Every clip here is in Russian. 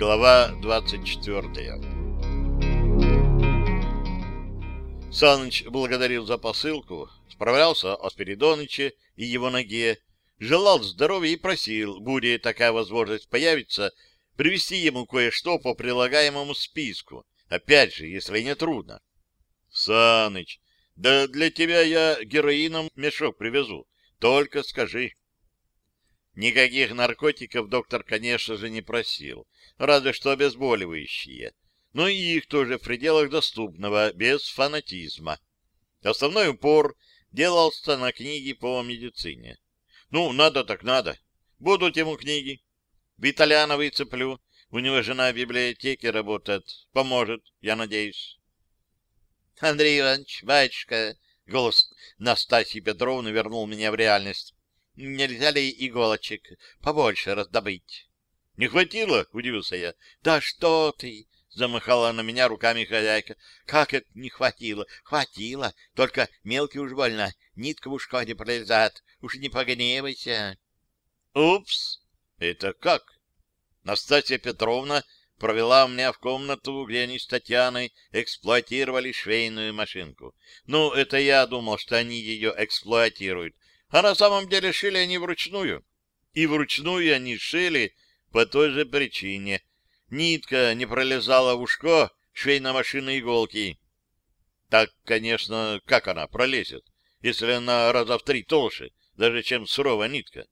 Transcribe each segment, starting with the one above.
Глава 24 Саныч благодарил за посылку, справлялся о Спиридоныче и его ноге, желал здоровья и просил, будет такая возможность появиться, привезти ему кое-что по прилагаемому списку, опять же, если не трудно. — Саныч, да для тебя я героином мешок привезу, только скажи. Никаких наркотиков доктор, конечно же, не просил, разве что обезболивающие, но и их тоже в пределах доступного, без фанатизма. Основной упор делался на книги по медицине. Ну, надо так надо. Будут ему книги. Виталяна выцеплю. У него жена в библиотеке работает. Поможет, я надеюсь. Андрей Иванович, батюшка, голос Настасьи Петровны вернул меня в реальность. Нельзя ли иголочек побольше раздобыть? Не хватило? Удивился я. Да что ты! Замахала на меня руками хозяйка. Как это не хватило? Хватило. Только мелкий уж больно. Нитка в ушко пролезает. Уж не погневайся. Упс! Это как? Настасья Петровна провела меня в комнату, где они с Татьяной эксплуатировали швейную машинку. Ну, это я думал, что они ее эксплуатируют. А на самом деле шили они вручную. И вручную они шили по той же причине. Нитка не пролезала в ушко швейной машины иголки. Так, конечно, как она пролезет, если она раза в три толще, даже чем суровая нитка?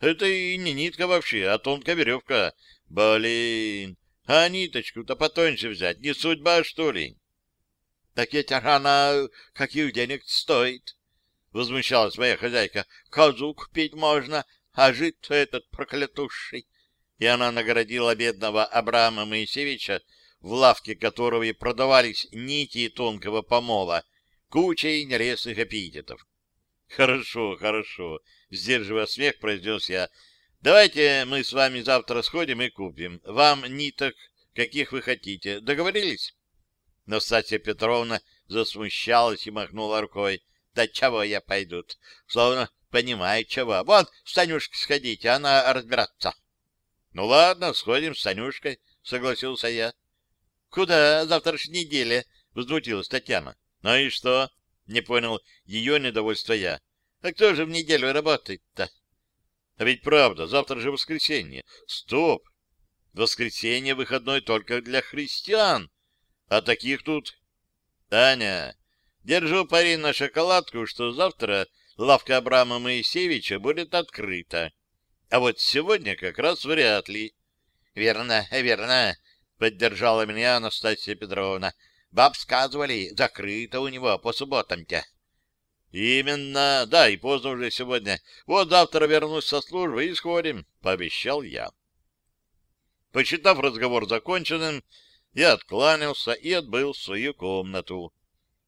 Это и не нитка вообще, а тонкая веревка. Блин, а ниточку-то потоньше взять, не судьба, что ли? — Так ведь она каких денег стоит? — возмущалась моя хозяйка. — Козу купить можно, а жид этот проклятущий. И она наградила бедного Абрама Моисеевича, в лавке которого и продавались нити тонкого помола, кучей нелестных эпитетов. — Хорошо, хорошо, — сдерживая смех, произнес я, Давайте мы с вами завтра сходим и купим. Вам ниток, каких вы хотите. Договорились? Настасья Петровна засмущалась и махнула рукой. Да чего я пойду? Словно понимает чего. Вот, с Танюшкой сходите, она разбираться. Ну ладно, сходим с Танюшкой, согласился я. Куда завтрашней неделе? Возмутилась Татьяна. Ну и что? Не понял ее недовольство я. А кто же в неделю работает-то? А ведь правда, завтра же воскресенье. Стоп! Воскресенье выходной только для христиан. А таких тут... Таня, держу пари на шоколадку, что завтра лавка Абрама Моисеевича будет открыта. А вот сегодня как раз вряд ли. — Верно, верно, — поддержала меня Анастасия Петровна. — Баб сказывали, закрыто у него по субботам-то. Именно, да, и поздно уже сегодня. Вот завтра вернусь со службы и сходим, пообещал я. Посчитав разговор законченным, я откланялся и отбыл в свою комнату.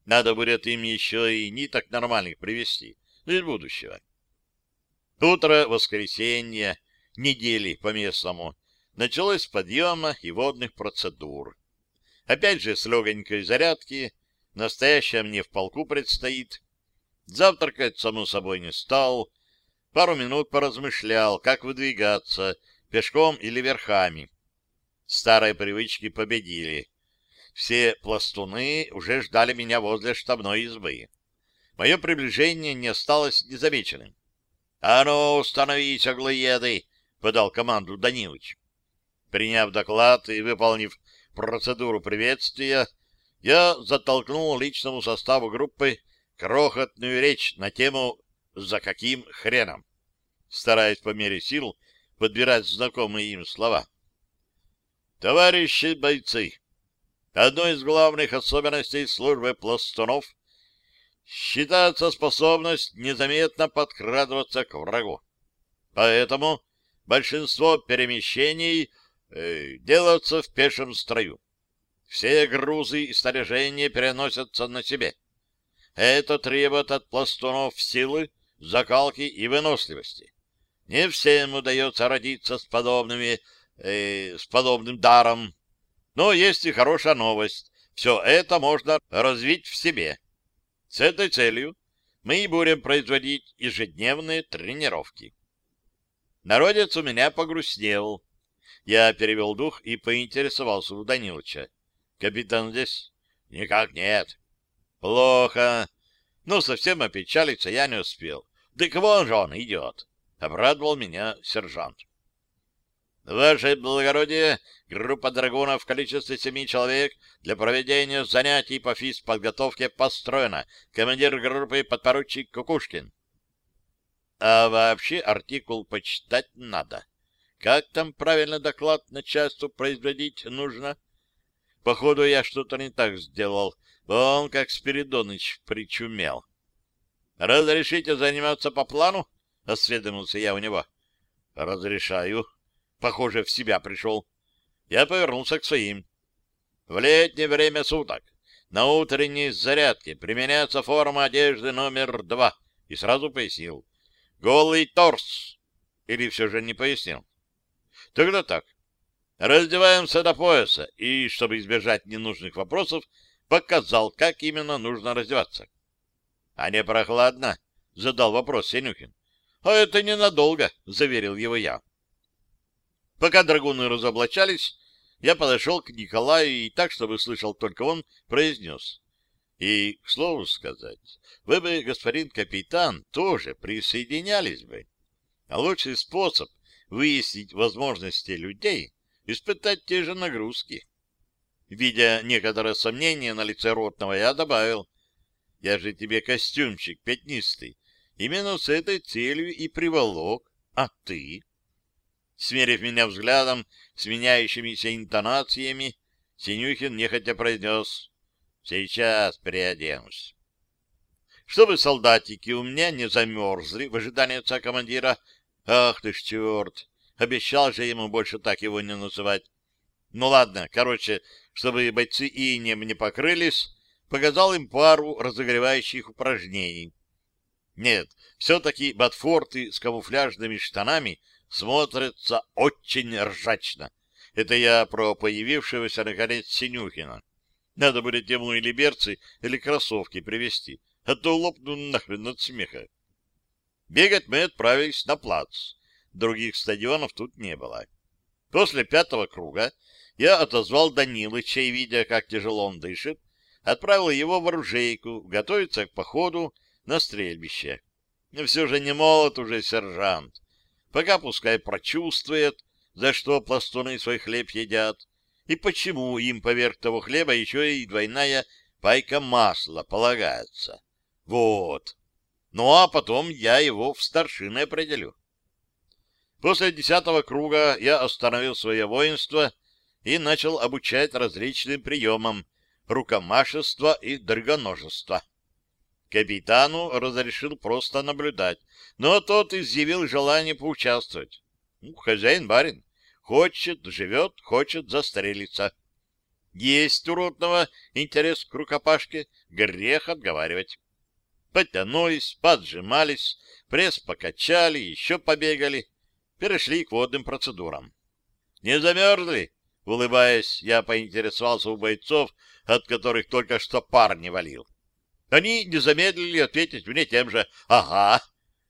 Надо будет им еще и ниток нормальных привезти из будущего. Утро воскресенья, недели по-местному, началось с подъема и водных процедур. Опять же с легонькой зарядки, настоящая мне в полку предстоит, Завтракать, само собой, не стал. Пару минут поразмышлял, как выдвигаться, пешком или верхами. Старые привычки победили. Все пластуны уже ждали меня возле штабной избы. Мое приближение не осталось незамеченным. — А ну, становись, оглоеды! — подал команду Данилыч. Приняв доклад и выполнив процедуру приветствия, я затолкнул личному составу группы крохотную речь на тему «За каким хреном?», стараясь по мере сил подбирать знакомые им слова. Товарищи бойцы, одной из главных особенностей службы пластунов считается способность незаметно подкрадываться к врагу. Поэтому большинство перемещений э, делаются в пешем строю. Все грузы и снаряжение переносятся на себе. Это требует от пластунов силы, закалки и выносливости. Не всем удается родиться с подобными, э, с подобным даром. Но есть и хорошая новость. Все это можно развить в себе. С этой целью мы и будем производить ежедневные тренировки. Народец у меня погрустнел. Я перевел дух и поинтересовался у Данилыча. Капитан здесь? Никак нет. Плохо. Ну, совсем опечалиться я не успел. Да вон же он идет. Обрадовал меня сержант. Ваше благородие, группа драгунов в количестве семи человек для проведения занятий по физподготовке построена. Командир группы подпоручик Кукушкин. А вообще артикул почитать надо. Как там правильно доклад начальству производить нужно? Походу, я что-то не так сделал. Он, как Спиридоныч, причумел. «Разрешите заниматься по плану?» — осведомился я у него. «Разрешаю», похоже, в себя пришел. Я повернулся к своим. В летнее время суток на утренней зарядке применяется форма одежды номер два. И сразу пояснил. Голый торс. Или все же не пояснил? Тогда так. Раздеваемся до пояса, и, чтобы избежать ненужных вопросов, показал, как именно нужно раздеваться. — А не прохладно? — задал вопрос Сенюхин. — А это ненадолго, — заверил его я. Пока драгуны разоблачались, я подошел к Николаю и так, чтобы слышал только он, произнес. И, к слову сказать, вы бы, господин капитан, тоже присоединялись бы. А лучший способ выяснить возможности людей — испытать те же нагрузки. Видя некоторое сомнение на лице ротного, я добавил, «Я же тебе костюмчик пятнистый, именно с этой целью и приволок, а ты?» Смерив меня взглядом с меняющимися интонациями, Синюхин нехотя произнес «Сейчас переоденусь». Чтобы солдатики у меня не замерзли в ожидании отца командира, ах ты ж черт, обещал же ему больше так его не называть. Ну ладно, короче, чтобы бойцы инем не покрылись, показал им пару разогревающих упражнений. Нет, все-таки ботфорты с камуфляжными штанами — смотрится очень ржачно. Это я про появившегося, наконец, Синюхина. Надо будет ему или берцы, или кроссовки привезти, а то лопну нахрен от смеха. Бегать мы отправились на плац. Других стадионов тут не было. После пятого круга я отозвал Данилыча и, видя, как тяжело он дышит, отправил его в оружейку готовиться к походу на стрельбище. Все же не молод уже сержант. Пока пускай прочувствует, за что пластуны свой хлеб едят, и почему им поверх того хлеба еще и двойная пайка масла полагается. Вот. Ну а потом я его в старшины определю. После десятого круга я остановил свое воинство и начал обучать различным приемам рукомашества и драгоножества. Капитану разрешил просто наблюдать, но тот изъявил желание поучаствовать. Ну, хозяин-барин. Хочет — живет, хочет — застрелиться. Есть у ротного интерес к рукопашке, грех отговаривать. Подтянулись, поджимались, пресс покачали, еще побегали, перешли к водным процедурам. Не замерзли? Улыбаясь, я поинтересовался у бойцов, от которых только что пар не валил. Они не замедлили ответить мне тем же «Ага,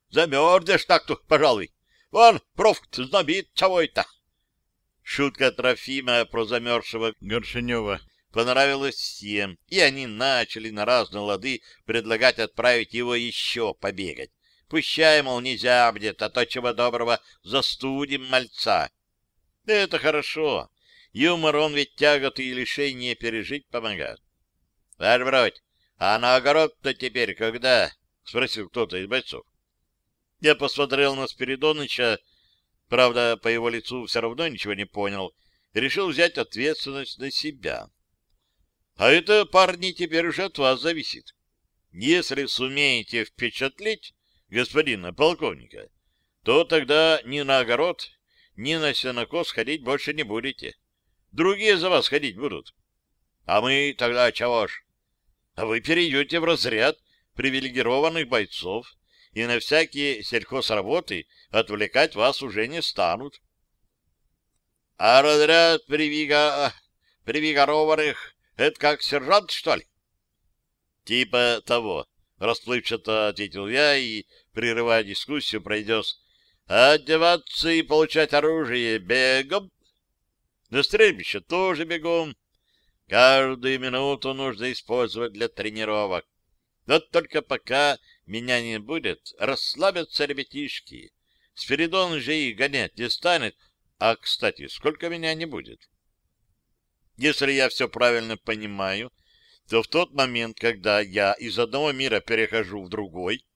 замерзнешь так-то, пожалуй. Вон, профт знобит, чего это?» Шутка Трофима про замерзшего Горшинева понравилась всем, и они начали на разные лады предлагать отправить его еще побегать. Пущай, мол, не зябнет, а то чего доброго застудим мальца. Это хорошо. Юмор, он ведь тяготы и лишения пережить помогает. Ваш бродь, а на огород-то теперь когда? — спросил кто-то из бойцов. Я посмотрел на Спиридоныча, правда, по его лицу все равно ничего не понял, решил взять ответственность на себя. А это, парни, теперь уже от вас зависит. Если сумеете впечатлить господина полковника, то тогда ни на огород, ни на сенокос ходить больше не будете. Другие за вас ходить будут. А мы тогда чего ж? А вы перейдете в разряд привилегированных бойцов, и на всякие сельхозработы отвлекать вас уже не станут. — А разряд привига... привигорованных — это как сержант, что ли? — Типа того, — расплывчато ответил я и, прерывая дискуссию, произнес «Одеваться и получать оружие бегом!» На стрельбище тоже бегом. Каждую минуту нужно использовать для тренировок. Вот только пока меня не будет, расслабятся ребятишки. Спиридон же их гонять не станет. А, кстати, сколько меня не будет? Если я все правильно понимаю, то в тот момент, когда я из одного мира перехожу в другой,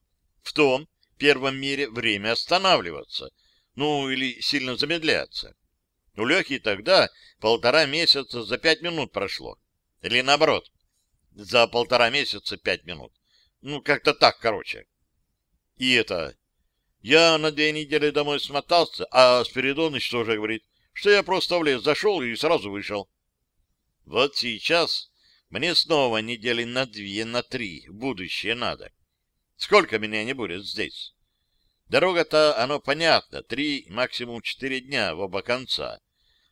в том первом мире время останавливаться, ну или сильно замедляться. У Лехи тогда полтора месяца за пять минут прошло. Или наоборот, за полтора месяца пять минут. Ну, как-то так, короче. И это... Я на две недели домой смотался, а Спиридоныч тоже говорит, что я просто в лес зашел и сразу вышел. Вот сейчас мне снова недели на две, на три будущее надо. Сколько меня не будет здесь? Дорога-то, оно понятно, три, максимум четыре дня в оба конца.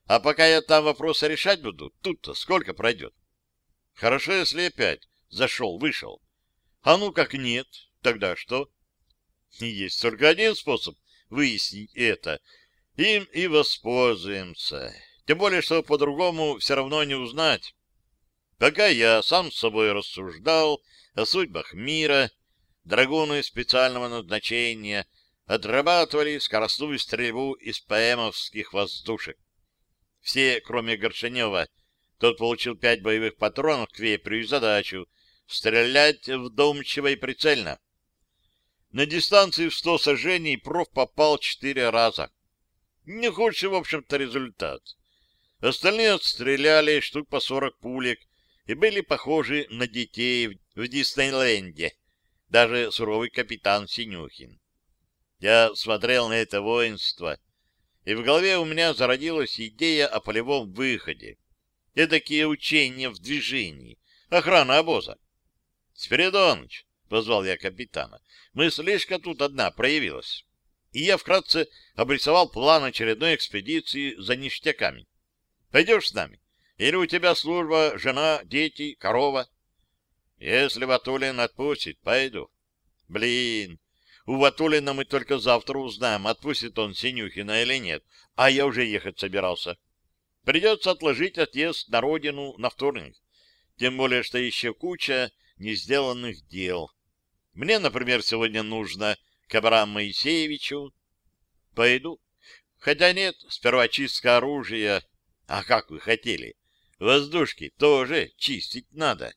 А пока я там вопросы решать буду, тут-то сколько пройдет? Хорошо, если опять зашел, вышел. А ну как нет, тогда что? Есть только один способ выяснить это. Им и воспользуемся. Тем более, что по-другому все равно не узнать. Пока я сам с собой рассуждал о судьбах мира, драгуны специального назначения отрабатывали скоростную стрельбу из ПМовских воздушек. Все, кроме Горшенева, тот получил пять боевых патронов к вепрю и задачу стрелять вдумчиво и прицельно. На дистанции в сто сажений проф попал четыре раза. Не худший, в общем-то, результат. Остальные отстреляли штук по сорок пулек, и были похожи на детей в Диснейленде, даже суровый капитан Синюхин. Я смотрел на это воинство, и в голове у меня зародилась идея о полевом выходе. Эдакие учения в движении, охрана обоза. — Спиридоныч, — позвал я капитана, — мыслишка тут одна проявилась. И я вкратце обрисовал план очередной экспедиции за ништяками. Пойдешь с нами? Или у тебя служба, жена, дети, корова? Если Ватулин отпустит, пойду. Блин, у Ватулина мы только завтра узнаем, отпустит он Синюхина или нет, а я уже ехать собирался. Придется отложить отъезд на родину на вторник. Тем более, что еще куча не сделанных дел. Мне, например, сегодня нужно к Абраму Моисеевичу. Пойду. Хотя нет, сперва чистка оружия. А как вы хотели? Воздушки тоже чистить надо.